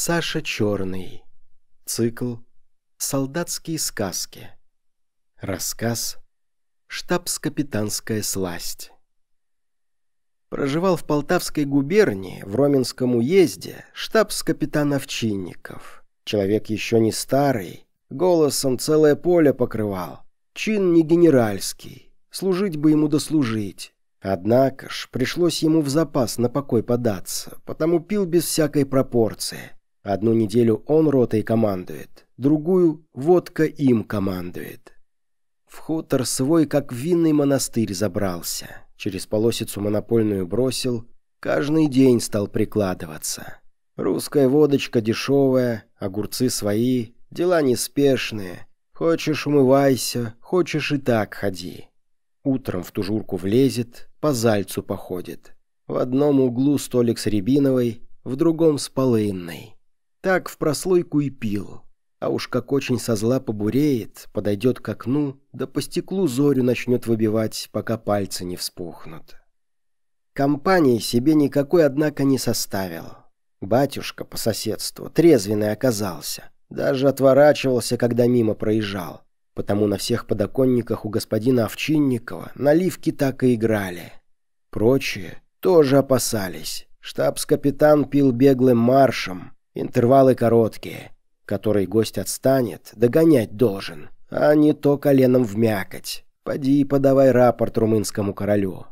Саша Черный. Цикл «Солдатские сказки». Рассказ «Штабс-капитанская сласть». Проживал в Полтавской губернии, в Роменском уезде, штабс-капитан Овчинников. Человек еще не старый, голосом целое поле покрывал. Чин не генеральский, служить бы ему дослужить. Однако ж, пришлось ему в запас на покой податься, потому пил без всякой пропорции. Одну неделю он ротой командует, другую водка им командует. В хутор свой, как винный монастырь, забрался. Через полосицу монопольную бросил, каждый день стал прикладываться. Русская водочка дешевая, огурцы свои, дела неспешные. Хочешь умывайся, хочешь и так ходи. Утром в тужурку влезет, по зальцу походит. В одном углу столик с рябиновой, в другом с полынной. Так в прослойку и пил. А уж как очень со зла побуреет, подойдет к окну, да по стеклу зорю начнет выбивать, пока пальцы не вспухнут. Компании себе никакой, однако, не составил. Батюшка по соседству трезвенный оказался. Даже отворачивался, когда мимо проезжал. Потому на всех подоконниках у господина Овчинникова наливки так и играли. Прочие тоже опасались. Штабс-капитан пил беглым маршем, Интервалы короткие, которые гость отстанет, догонять должен, а не то коленом вмякать. Поди и подавай рапорт румынскому королю.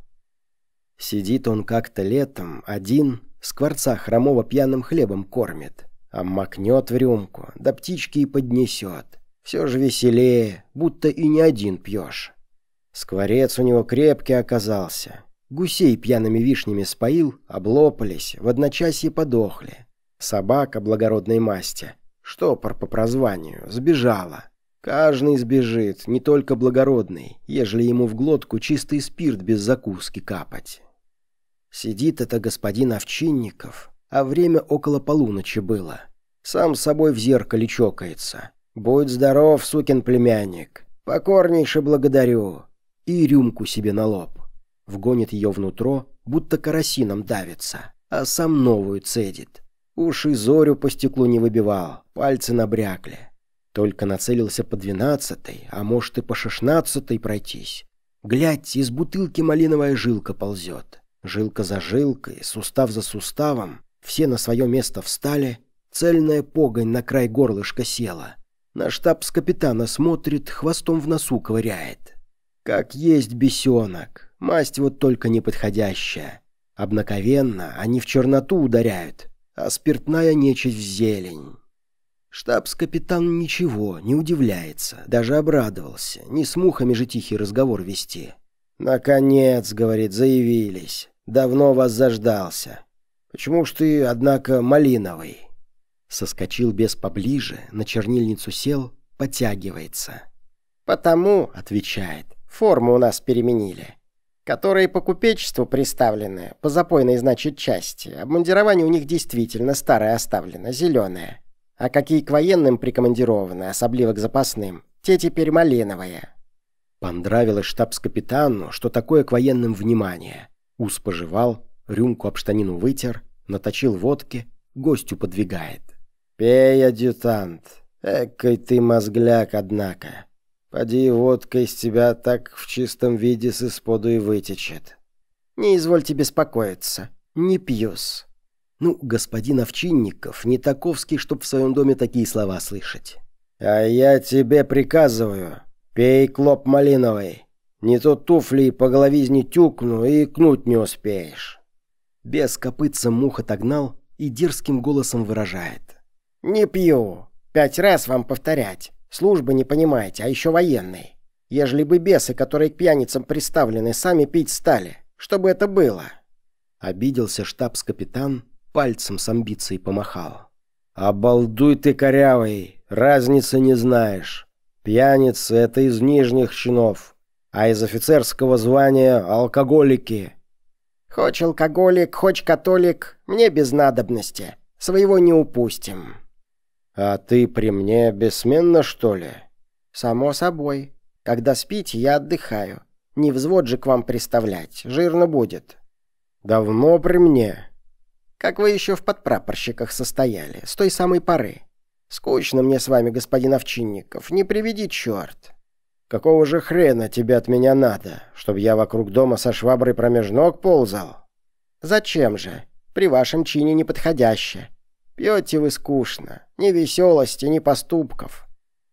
Сидит он как-то летом, один, скворца хромого пьяным хлебом кормит, а макнет в рюмку, да птички и поднесет. Все же веселее, будто и не один пьешь. Скворец у него крепкий оказался. Гусей пьяными вишнями споил, облопались, в одночасье подохли. Собака благородной масти, штопор по прозванию, сбежала. Каждый сбежит, не только благородный, ежели ему в глотку чистый спирт без закуски капать. Сидит это господин Овчинников, а время около полуночи было. Сам с собой в зеркале чокается. «Будь здоров, сукин племянник! Покорнейше благодарю!» И рюмку себе на лоб. Вгонит ее внутрь, будто карасином давится, а сам новую цедит. Уж и зорю по стеклу не выбивал, пальцы набрякли. Только нацелился по двенадцатой, а может и по шестнадцатой пройтись. Глядь, из бутылки малиновая жилка ползет. Жилка за жилкой, сустав за суставом. Все на свое место встали. Цельная погонь на край горлышка села. На штаб с капитана смотрит, хвостом в носу ковыряет. Как есть бесенок, масть вот только неподходящая. Обнаковенно они в черноту ударяют, а спиртная нечисть в зелень. Штабс-капитан ничего, не удивляется, даже обрадовался, не с мухами же тихий разговор вести. «Наконец», — говорит, — «заявились. Давно вас заждался. Почему ж ты, однако, малиновый?» Соскочил без поближе, на чернильницу сел, подтягивается. «Потому», — отвечает, — «форму у нас переменили которые по купечеству приставлены, по запойной, значит, части. Обмундирование у них действительно старое оставлено, зеленое. А какие к военным прикомандированы, особливо к запасным, те теперь малиновые. Понравилось штабс-капитану, что такое к военным внимание. Ус пожевал, рюмку об штанину вытер, наточил водки, гостю подвигает. «Пей, адъютант, экой ты мозгляк, однако. Поди, водка из тебя так в чистом виде с исподу и вытечет. Не извольте беспокоиться, не пьюс. Ну, господин Овчинников, не таковский, чтоб в своем доме такие слова слышать. А я тебе приказываю, пей клоп малиновый. Не то туфли по головизне тюкну и кнуть не успеешь. Без копытца мух отогнал и дерзким голосом выражает. «Не пью. Пять раз вам повторять. Службы не понимаете, а еще военные. Ежели бы бесы, которые к пьяницам приставлены, сами пить стали, что бы это было?» Обиделся штабс-капитан, пальцем с амбицией помахал. «Обалдуй ты, корявый, разницы не знаешь. Пьяницы — это из нижних чинов, а из офицерского звания — алкоголики». «Хочь алкоголик, хочь католик, мне без надобности. Своего не упустим». «А ты при мне бессменно, что ли?» «Само собой. Когда спите, я отдыхаю. Не взвод же к вам приставлять, жирно будет». «Давно при мне?» как вы еще в подпрапорщиках состояли, с той самой поры. Скучно мне с вами, господин Овчинников, не приведи черт. Какого же хрена тебе от меня надо, чтобы я вокруг дома со шваброй промеж ног ползал? Зачем же? При вашем чине неподходяще. Пьете вы скучно, ни веселости, ни поступков.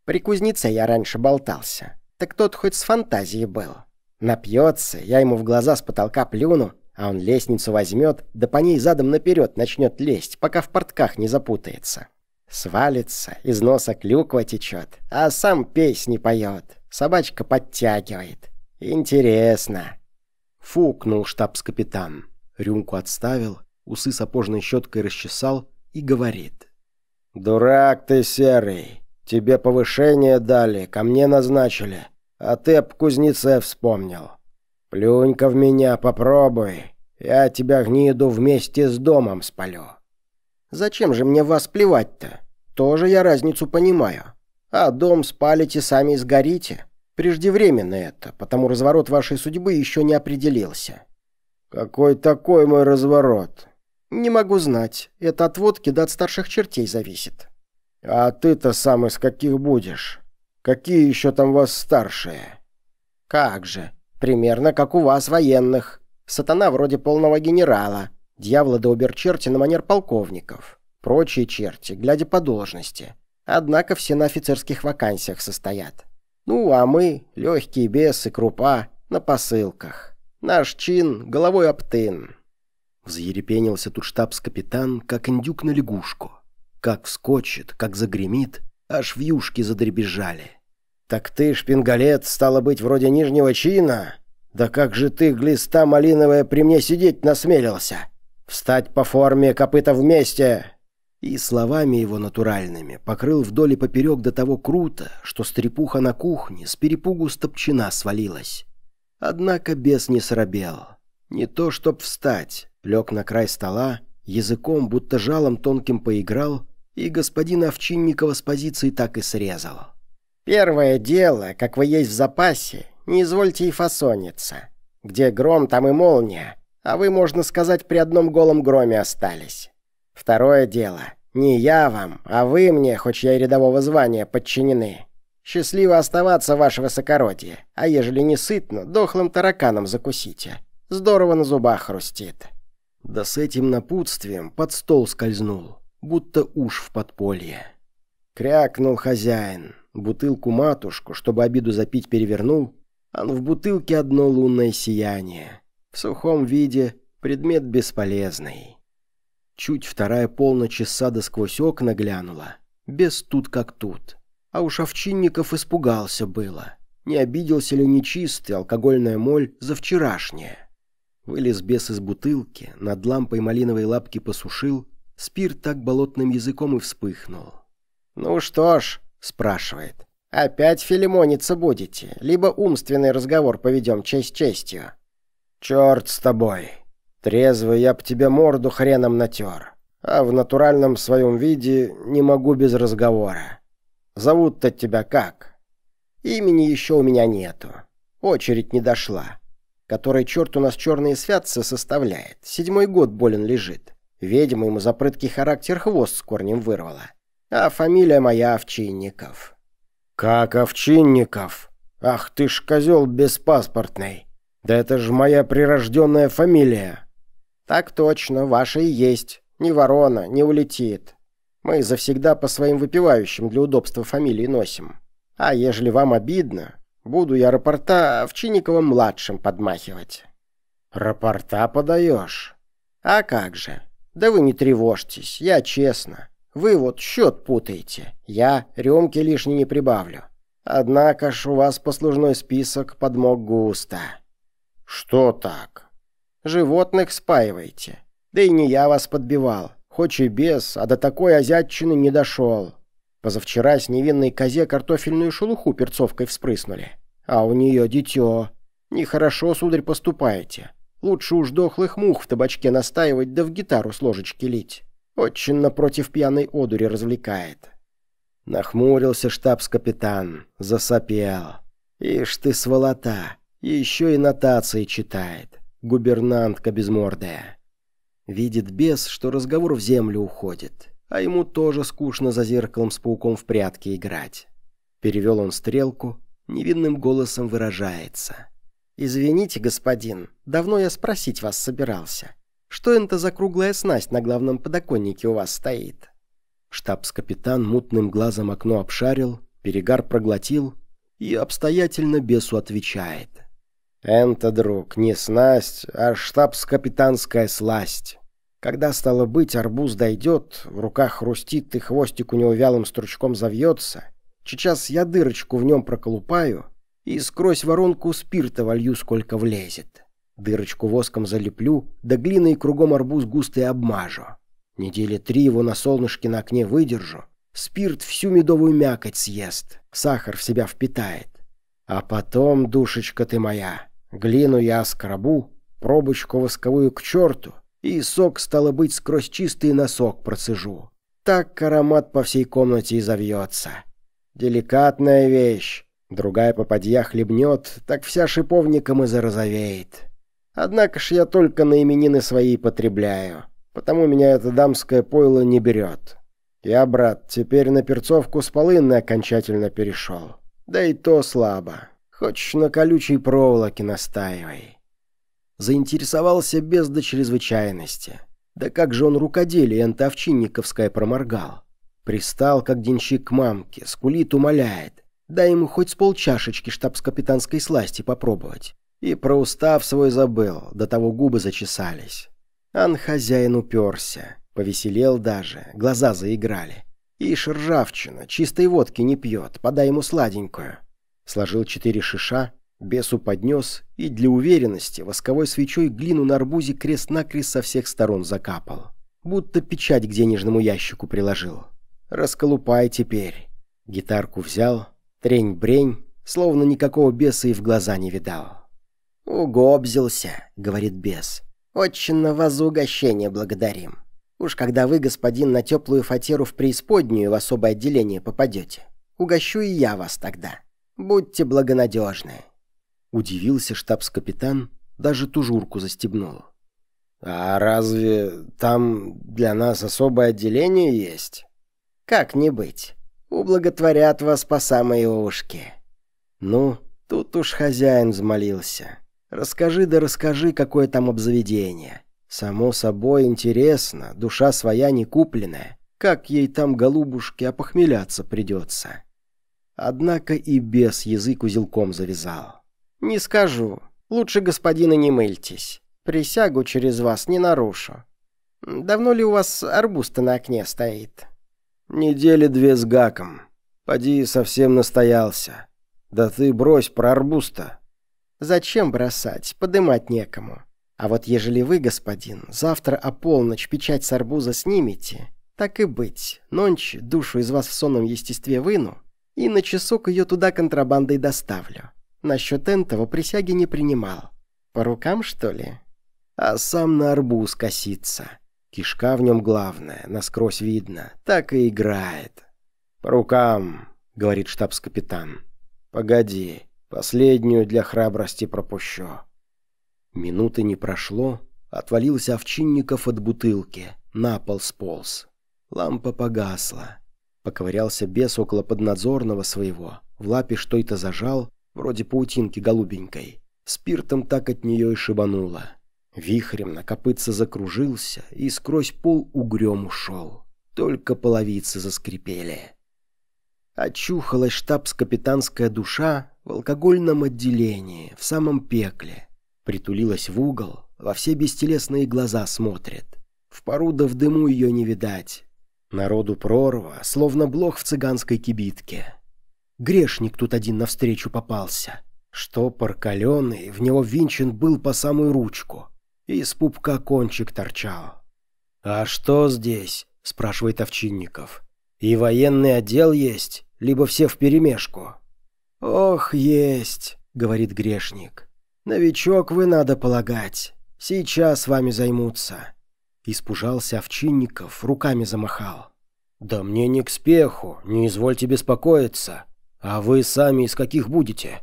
При кузнеце я раньше болтался. Так тот хоть с фантазией был. Напьется, я ему в глаза с потолка плюну, а он лестницу возьмет, да по ней задом наперед начнет лезть, пока в портках не запутается. Свалится, из носа клюква течет, а сам песни поет, собачка подтягивает. Интересно. Фукнул штабс-капитан. Рюмку отставил, усы сапожной щеткой расчесал и говорит. «Дурак ты, Серый. Тебе повышение дали, ко мне назначили. А ты об кузнеце вспомнил. Плюнь-ка в меня, попробуй. Я тебя гниду вместе с домом спалю». «Зачем же мне вас плевать-то? Тоже я разницу понимаю. А дом спалите, сами сгорите. Преждевременно это, потому разворот вашей судьбы еще не определился». «Какой такой мой разворот?» «Не могу знать. Это от водки да от старших чертей зависит». «А ты-то сам из каких будешь? Какие еще там вас старшие?» «Как же. Примерно как у вас, военных. Сатана вроде полного генерала. Дьявола да уберчерти на манер полковников. Прочие черти, глядя по должности. Однако все на офицерских вакансиях состоят. Ну, а мы, легкие бесы, крупа, на посылках. Наш чин — головой оптын». Взъерепенился тут штабс-капитан, как индюк на лягушку. Как вскочит, как загремит, аж вьюшки задребезжали. «Так ты, шпингалет, стало быть, вроде нижнего чина? Да как же ты, глиста малиновая, при мне сидеть насмелился? Встать по форме, копыта вместе!» И словами его натуральными покрыл вдоль и поперек до того круто, что стрепуха на кухне с перепугу стопчина свалилась. Однако бес не срабел. Не то чтоб встать, лег на край стола, языком будто жалом тонким поиграл и господина Овчинникова с позиции так и срезал. «Первое дело, как вы есть в запасе, не извольте и фасониться. Где гром, там и молния, а вы, можно сказать, при одном голом громе остались. Второе дело, не я вам, а вы мне, хоть я и рядового звания, подчинены. Счастливо оставаться, ваше высокородие, а ежели не сытно, дохлым тараканом закусите. Здорово на зубах хрустит». Да с этим напутствием под стол скользнул будто уж в подполье. Крякнул хозяин, бутылку матушку, чтобы обиду запить перевернул, а в бутылке одно лунное сияние. В сухом виде предмет бесполезный. Чуть вторая полночь из сада сквозь окна глянула, без тут как тут. А уж Овчинников испугался было. Не обиделся ли нечистый алкогольная моль за вчерашнее? Вылез бес из бутылки, над лампой малиновой лапки посушил, Спирт так болотным языком и вспыхнул. «Ну что ж», — спрашивает, — «опять филимониться будете, либо умственный разговор поведем честь честью?» «Черт с тобой! Трезвый я б тебе морду хреном натер, а в натуральном своем виде не могу без разговора. Зовут-то тебя как?» «Имени еще у меня нету. Очередь не дошла. Который черт у нас черные святцы составляет. Седьмой год болен лежит. Ведьма ему за прыткий характер хвост с корнем вырвала. А фамилия моя Овчинников. «Как Овчинников? Ах ты ж козел беспаспортный! Да это ж моя прирожденная фамилия!» «Так точно, ваша и есть. Ни ворона, не улетит. Мы завсегда по своим выпивающим для удобства фамилии носим. А ежели вам обидно, буду я рапорта Овчинниковым-младшим подмахивать». «Рапорта подаешь?» «А как же? Да вы не тревожьтесь, я честно. Вы вот счет путаете. Я рюмки лишней не прибавлю. Однако ж у вас послужной список подмог густо. Что так? Животных спаиваете. Да и не я вас подбивал. Хоть и без, а до такой озятчины не дошел. Позавчера с невинной козе картофельную шелуху перцовкой вспрыснули. А у нее дитё. Нехорошо, сударь, поступаете. Лучше уж дохлых мух в табачке настаивать, да в гитару с ложечки лить. Очень напротив пьяной одури развлекает. Нахмурился штабс-капитан, засопел. Ишь ты, сволота, еще и нотации читает. Губернантка безмордая. Видит бес, что разговор в землю уходит, а ему тоже скучно за зеркалом с пауком в прятки играть. Перевел он стрелку, невинным голосом выражается. «Извините, господин, давно я спросить вас собирался. Что это за круглая снасть на главном подоконнике у вас стоит?» Штабс-капитан мутным глазом окно обшарил, перегар проглотил и обстоятельно бесу отвечает. «Это, друг, не снасть, а штабс-капитанская сласть. Когда, стало быть, арбуз дойдет, в руках хрустит и хвостик у него вялым стручком завьется, сейчас я дырочку в нем проколупаю и скрозь воронку спирта волью, сколько влезет. Дырочку воском залеплю, да глиной кругом арбуз густой обмажу. Недели три его на солнышке на окне выдержу, спирт всю медовую мякоть съест, сахар в себя впитает. А потом, душечка ты моя, глину я скоробу, пробочку восковую к черту, и сок, стало быть, сквозь чистый носок процежу. Так аромат по всей комнате и завьется. Деликатная вещь. Другая попадья хлебнет, так вся шиповником и зарозовеет. Однако ж я только на именины свои потребляю, потому меня это дамское пойло не берет. Я, брат, теперь на перцовку с полынной окончательно перешел. Да и то слабо. Хочешь на колючей проволоке настаивай. Заинтересовался без до чрезвычайности. Да как же он рукоделие антовчинниковское проморгал. Пристал, как денщик к мамке, скулит, умоляет. Дай ему хоть с полчашечки штабс-капитанской сласти попробовать. И про устав свой забыл, до того губы зачесались. Ан хозяин уперся, повеселел даже, глаза заиграли. Ишь ржавчина, чистой водки не пьет, подай ему сладенькую. Сложил четыре шиша, бесу поднес и для уверенности восковой свечой глину на арбузе крест-накрест со всех сторон закапал. Будто печать к денежному ящику приложил. Расколупай теперь. Гитарку взял, трень-брень, словно никакого беса и в глаза не видал. «Угобзился», — говорит бес. «Очень на вас за угощение благодарим. Уж когда вы, господин, на теплую фатеру в преисподнюю в особое отделение попадете, угощу и я вас тогда. Будьте благонадежны». Удивился штабс-капитан, даже тужурку застегнул. «А разве там для нас особое отделение есть?» «Как не быть? Ублаготворят вас по самые ушки». «Ну, тут уж хозяин взмолился. Расскажи да расскажи, какое там обзаведение. Само собой интересно, душа своя не купленная. Как ей там, голубушке, опохмеляться придется?» Однако и без язык узелком завязал. «Не скажу. Лучше, господина, не мыльтесь. Присягу через вас не нарушу. Давно ли у вас арбуз на окне стоит?» «Недели две с гаком. Поди совсем настоялся. Да ты брось про арбуз-то». «Зачем бросать? Подымать некому. А вот ежели вы, господин, завтра о полночь печать с арбуза снимете, так и быть, нонче душу из вас в сонном естестве выну, и на часок ее туда контрабандой доставлю. Насчет этого присяги не принимал. По рукам, что ли? А сам на арбуз косится. Кишка в нем главная, насквозь видно. Так и играет. «По рукам», — говорит штабс-капитан. «Погоди, последнюю для храбрости пропущу». Минуты не прошло, отвалился Овчинников от бутылки, на пол сполз. Лампа погасла. Поковырялся бес около поднадзорного своего, в лапе что-то зажал, вроде паутинки голубенькой. Спиртом так от нее и шибануло. Вихрем на копытце закружился и сквозь пол угрем ушел. Только половицы заскрипели. Очухалась штабс-капитанская душа в алкогольном отделении, в самом пекле. Притулилась в угол, во все бестелесные глаза смотрит. В пару да в дыму ее не видать. Народу прорва, словно блох в цыганской кибитке. Грешник тут один навстречу попался. Штопор каленый, в него винчен был по самую ручку. Из пупка кончик торчал. «А что здесь?» – спрашивает Овчинников. «И военный отдел есть, либо все вперемешку?» «Ох, есть», — говорит грешник. «Новичок вы, надо полагать. Сейчас вами займутся. Испужался Овчинников, руками замахал. «Да мне не к спеху, не извольте беспокоиться. А вы сами из каких будете?»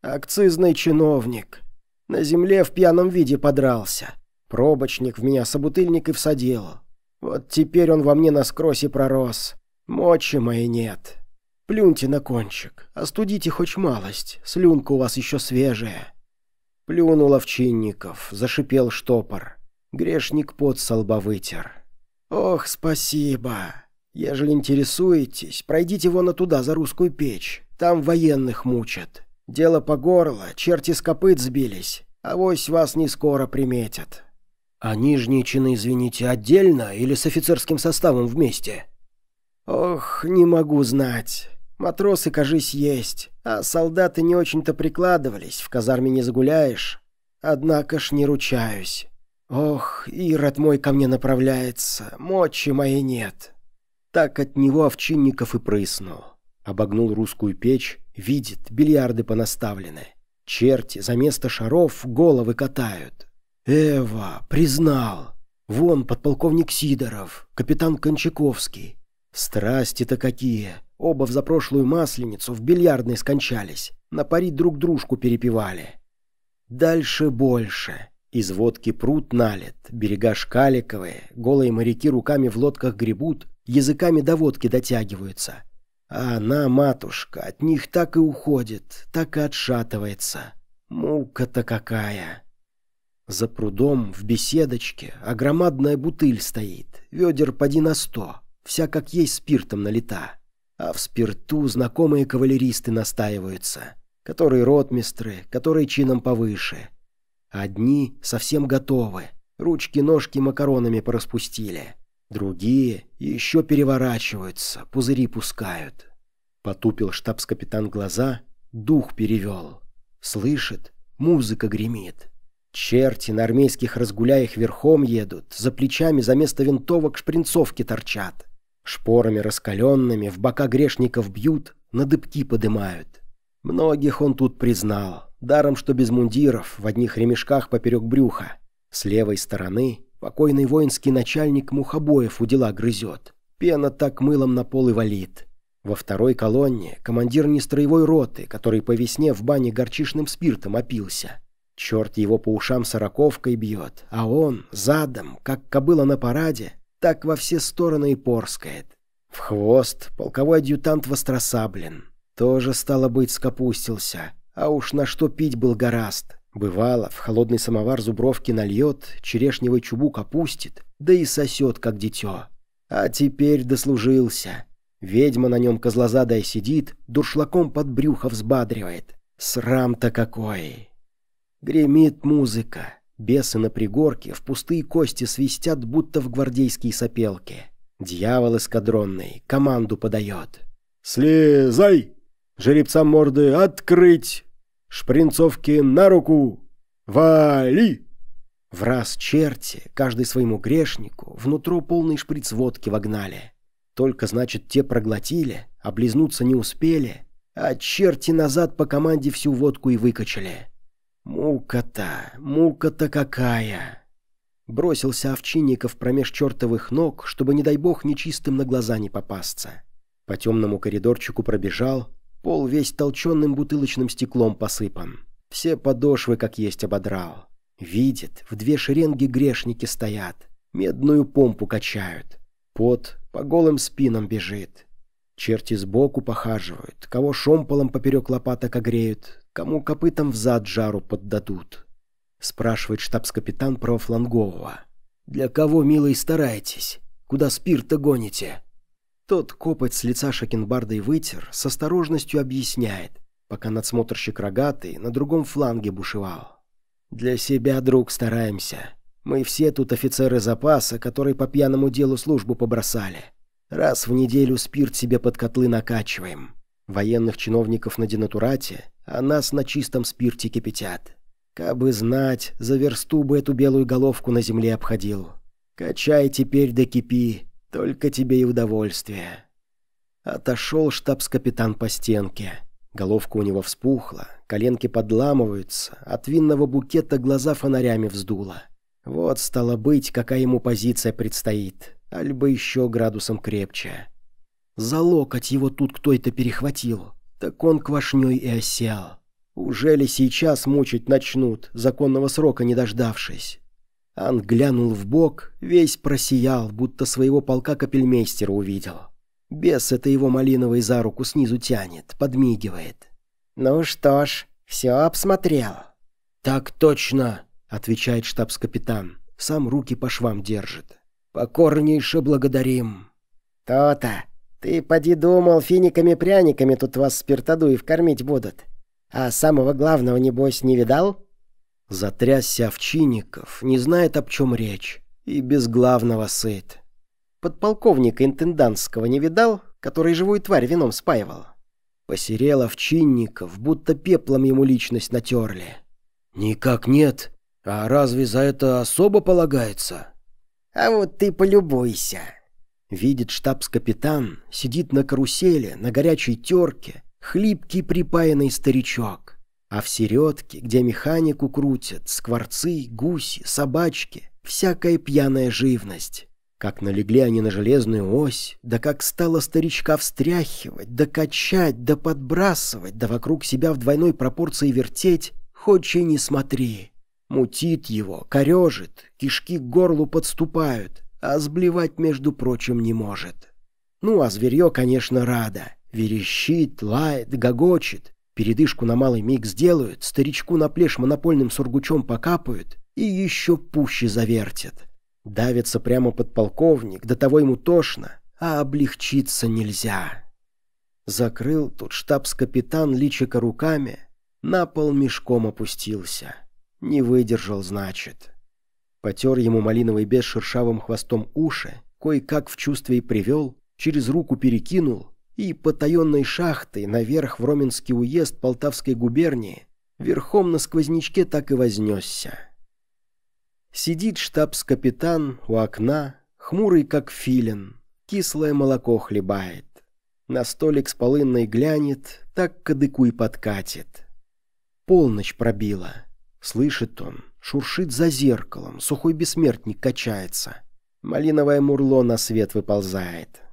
«Акцизный чиновник. На земле в пьяном виде подрался. Пробочник в меня собутыльник и всадил. Вот теперь он во мне насквозь и пророс. Мочи моей нет. Плюньте на кончик, остудите хоть малость, слюнка у вас еще свежая. Плюнул овчинников, зашипел штопор. Грешник под со вытер. Ох, спасибо. Ежели интересуетесь, пройдите вон туда, за русскую печь. Там военных мучат. Дело по горло, черти с копыт сбились. а вось вас не скоро приметят. А нижние чины, извините, отдельно или с офицерским составом вместе? Ох, не могу знать. Матросы, кажись, есть, а солдаты не очень-то прикладывались, в казарме не загуляешь. Однако ж не ручаюсь. Ох, Ирод мой ко мне направляется, мочи моей нет. Так от него овчинников и прыснул. Обогнул русскую печь, видит, бильярды понаставлены. Черти за место шаров головы катают. Эва, признал. Вон подполковник Сидоров, капитан Кончаковский. Страсти-то какие. Оба в запрошлую масленицу в бильярдной скончались. На пари друг дружку перепевали. Дальше больше. Из водки пруд налит, берега шкаликовые, голые моряки руками в лодках гребут, языками до водки дотягиваются. А она, матушка, от них так и уходит, так и отшатывается. Мука-то какая! За прудом в беседочке огромадная бутыль стоит, ведер поди на сто, вся как есть спиртом налита. А в спирту знакомые кавалеристы настаиваются, которые ротмистры, которые чином повыше. Одни совсем готовы, ручки-ножки макаронами пораспустили. Другие еще переворачиваются, пузыри пускают. Потупил штабс-капитан глаза, дух перевел. Слышит, музыка гремит. Черти на армейских разгуляях верхом едут, за плечами за место винтовок шпринцовки торчат. Шпорами раскаленными в бока грешников бьют, на дыбки подымают. Многих он тут признал, даром что без мундиров, в одних ремешках поперек брюха. С левой стороны покойный воинский начальник мухобоев у дела грызет. Пена так мылом на пол и валит. Во второй колонне командир нестроевой роты, который по весне в бане горчишным спиртом опился. Черт его по ушам сороковкой бьет, а он задом, как кобыла на параде, так во все стороны и порскает. В хвост полковой адъютант Востросаблен. Тоже, стало быть, скопустился. А уж на что пить был гораст. Бывало, в холодный самовар зубровки нальет, черешневый чубук опустит, да и сосет, как дитё. А теперь дослужился. Ведьма на нем козлозадая сидит, дуршлаком под брюхо взбадривает. Срам-то какой! Гремит музыка. Бесы на пригорке в пустые кости свистят, будто в гвардейские сопелки. Дьявол эскадронный команду подает. «Слезай! Жеребцам морды открыть! Шпринцовки на руку! Вали!» В раз черти, каждый своему грешнику, внутрь полный шприц водки вогнали. Только, значит, те проглотили, облизнуться не успели, а черти назад по команде всю водку и выкачали. Мука-то, мука-то какая! Бросился Овчинников промеж чертовых ног, чтобы, не дай бог, нечистым на глаза не попасться. По темному коридорчику пробежал, пол весь толченным бутылочным стеклом посыпан. Все подошвы, как есть, ободрал. Видит, в две шеренги грешники стоят, медную помпу качают. Пот по голым спинам бежит. Черти сбоку похаживают, кого шомполом поперек лопаток огреют, кому копытом взад жару поддадут. Спрашивает штабс-капитан правофлангового. «Для кого, милый, стараетесь? Куда спирта гоните?» Тот копоть с лица Шакенбарда и вытер, с осторожностью объясняет, пока надсмотрщик рогатый на другом фланге бушевал. «Для себя, друг, стараемся. Мы все тут офицеры запаса, которые по пьяному делу службу побросали. Раз в неделю спирт себе под котлы накачиваем. Военных чиновников на денатурате, а нас на чистом спирте кипятят. Кабы знать, за версту бы эту белую головку на земле обходил. Качай теперь да кипи, только тебе и удовольствие. Отошел штабс-капитан по стенке. Головка у него вспухла, коленки подламываются, от винного букета глаза фонарями вздуло. Вот, стало быть, какая ему позиция предстоит, альбо еще градусом крепче. За локоть его тут кто-то перехватил, так он квашней и осел. Уже ли сейчас мучить начнут, законного срока не дождавшись? Ан глянул в бок, весь просиял, будто своего полка капельмейстера увидел. Бес это его малиновый за руку снизу тянет, подмигивает. «Ну что ж, все обсмотрел». «Так точно», — отвечает штабс-капитан. Сам руки по швам держит. «Покорнейше благодарим». «То-то. Ты поди думал, финиками-пряниками тут вас спиртодуев кормить будут. А самого главного, небось, не видал?» Затрясся Овчинников, не знает, об чем речь, и без главного сыт. Подполковника интендантского не видал, который живую тварь вином спаивал? Посерел Овчинников, будто пеплом ему личность натерли. «Никак нет. А разве за это особо полагается?» «А вот ты полюбуйся». Видит штабс-капитан, сидит на карусели, на горячей терке, хлипкий припаянный старичок. А в середке, где механику крутят, скворцы, гуси, собачки, всякая пьяная живность. Как налегли они на железную ось, да как стало старичка встряхивать, да качать, да подбрасывать, да вокруг себя в двойной пропорции вертеть, хоть и не смотри. Мутит его, корежит, кишки к горлу подступают, а сблевать, между прочим, не может. Ну, а зверье, конечно, рада. Верещит, лает, гогочет. Передышку на малый миг сделают, старичку на плешь монопольным сургучом покапают и еще пуще завертят. Давится прямо под полковник, до того ему тошно, а облегчиться нельзя. Закрыл тут штабс-капитан личика руками, на пол мешком опустился. Не выдержал, значит. Потер ему малиновый бес шершавым хвостом уши, кое-как в чувстве и привел, через руку перекинул и потаенной шахтой наверх в Роменский уезд Полтавской губернии верхом на сквознячке так и вознесся. Сидит штабс-капитан у окна, хмурый как филин, кислое молоко хлебает. На столик с полынной глянет, так кадыку и подкатит. Полночь пробила. Слышит он, шуршит за зеркалом, сухой бессмертник качается. Малиновое мурло на свет выползает.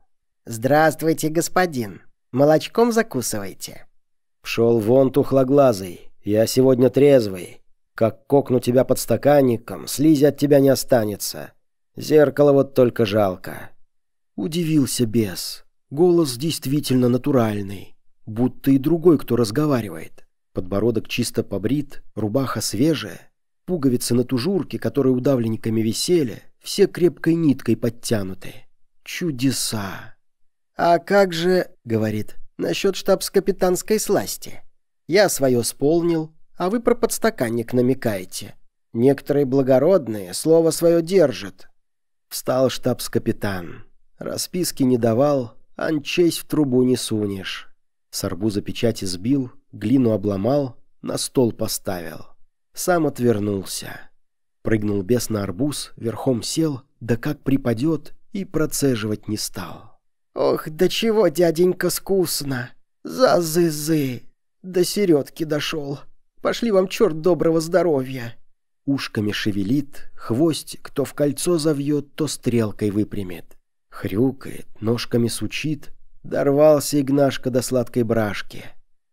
«Здравствуйте, господин. Молочком закусывайте». «Пшел вон тухлоглазый. Я сегодня трезвый. Как кокну тебя под стаканником, слизи от тебя не останется. Зеркало вот только жалко». Удивился бес. Голос действительно натуральный. Будто и другой, кто разговаривает. Подбородок чисто побрит, рубаха свежая. Пуговицы на тужурке, которые удавленниками висели, все крепкой ниткой подтянуты. Чудеса. «А как же, — говорит, — насчет штабс-капитанской сласти? Я свое сполнил, а вы про подстаканник намекаете. Некоторые благородные слово свое держат». Встал штабс-капитан. Расписки не давал, анчесть в трубу не сунешь. С арбуза печати сбил, глину обломал, на стол поставил. Сам отвернулся. Прыгнул бес на арбуз, верхом сел, да как припадет, и процеживать не стал. «Ох, до чего, дяденька, скусно! За-зы-зы! До середки дошел!» Пошли вам черт доброго здоровья!» Ушками шевелит, хвостик то в кольцо завьет, то стрелкой выпрямит. Хрюкает, ножками сучит, дорвался Игнашка до сладкой брашки.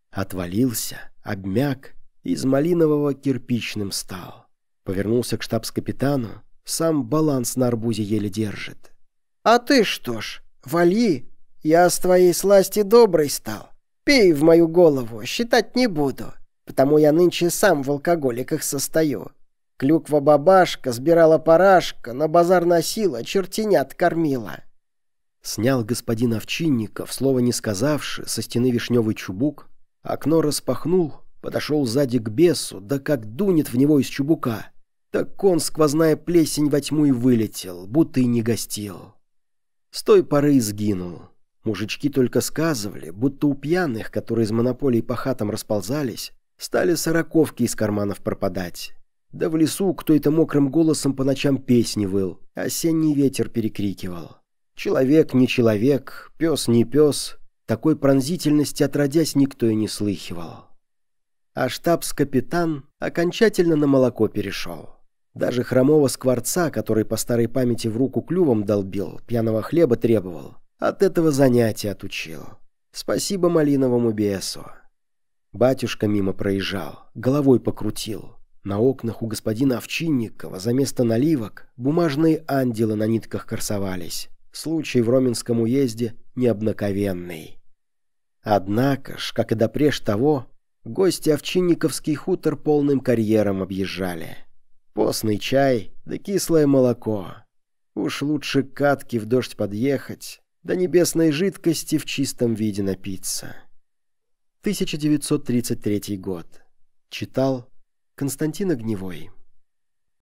Отвалился, обмяк, из малинового кирпичным стал. Повернулся к штабс-капитану, сам баланс на арбузе еле держит. «А ты что ж, вали, я с твоей сласти добрый стал. Пей в мою голову, считать не буду потому я нынче сам в алкоголиках состою. Клюква-бабашка сбирала парашка, на базар носила, чертенят кормила». Снял господин Овчинников, слова не сказавши, со стены вишневый чубук, окно распахнул, подошел сзади к бесу, да как дунет в него из чубука. Так он, сквозная плесень во тьму и вылетел, будто и не гостил. С той поры сгинул. Мужички только сказывали, будто у пьяных, которые из монополий по хатам расползались, Стали сороковки из карманов пропадать. Да в лесу кто-то мокрым голосом по ночам песни выл, осенний ветер перекрикивал. Человек не человек, пес не пес, такой пронзительности отродясь никто и не слыхивал. А штабс-капитан окончательно на молоко перешел. Даже хромого скворца, который по старой памяти в руку клювом долбил, пьяного хлеба требовал, от этого занятия отучил. Спасибо малиновому бесу. Батюшка мимо проезжал, головой покрутил. На окнах у господина Овчинникова за место наливок бумажные ангелы на нитках красовались. Случай в Роменском уезде необнаковенный. Однако ж, как и допреж того, гости Овчинниковский хутор полным карьером объезжали. Постный чай да кислое молоко. Уж лучше катки в дождь подъехать, до небесной жидкости в чистом виде напиться. 1933 год. Читал Константин Огневой.